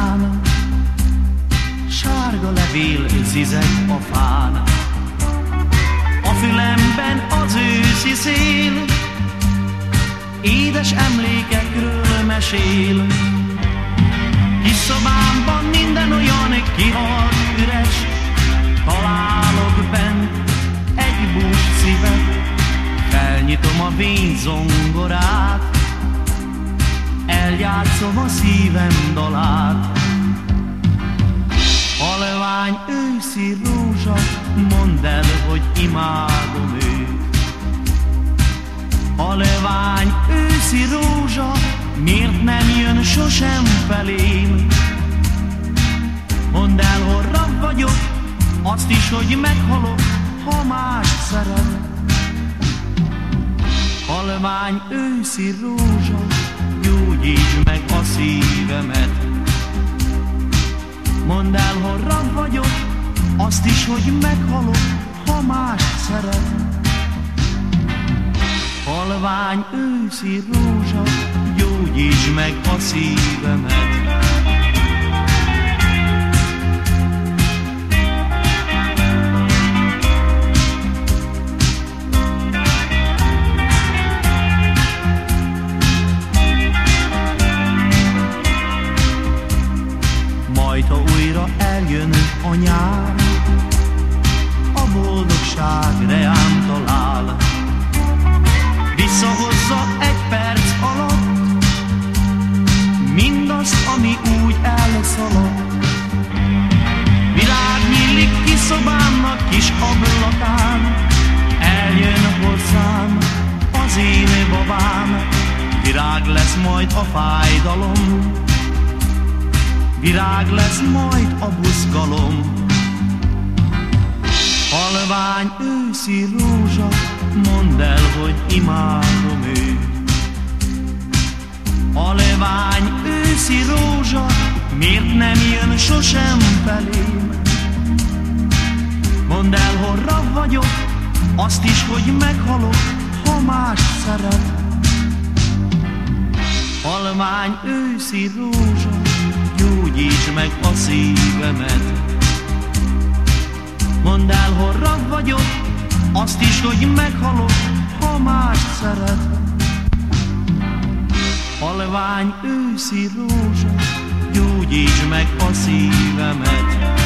után. Sárga levél zizeg a fán, a fülemben az őszi szél, édes emlékekről mesél. Kis szobámban minden olyan kihalt üres, találok bent egy bús szívet, felnyitom a vén zongorát, eljátszom a szívem dalát. Halvány őszi rózsa, mondd el, hogy imádom őt. Halvány őszi rózsa, miért nem jön sosem felém? Mondd el, hogy vagyok, azt is, hogy meghalok, ha más szeret. Halvány őszi rózsa, gyógyítsd meg a szívemet. Mondd el, hogy vagyok, azt is, hogy meghalok, ha más szeret. Halvány őszi rózsa, gyógyítsd meg a szívemet. Majd, ha újra eljön a nyár, a boldogság reám talál. Visszahozza egy perc alatt mindazt, ami úgy elszaladt. Világ nyílik ki szobámnak kis ablakán, eljön hozzám az én babám, virág lesz majd a fájdalom, Virág lesz majd a buzgalom Halvány őszi rózsa Mondd el, hogy imádom őt. Halvány őszi rózsa Miért nem jön sosem felém? Mondd el, hogy rab vagyok Azt is, hogy meghalok Ha más szeret. Halvány őszi rózsa gyógyíts meg a szívemet. Mondd el, hogy rab vagyok, azt is, hogy meghalok, ha más szeret. Halvány őszi rózsa, gyógyíts meg a szívemet.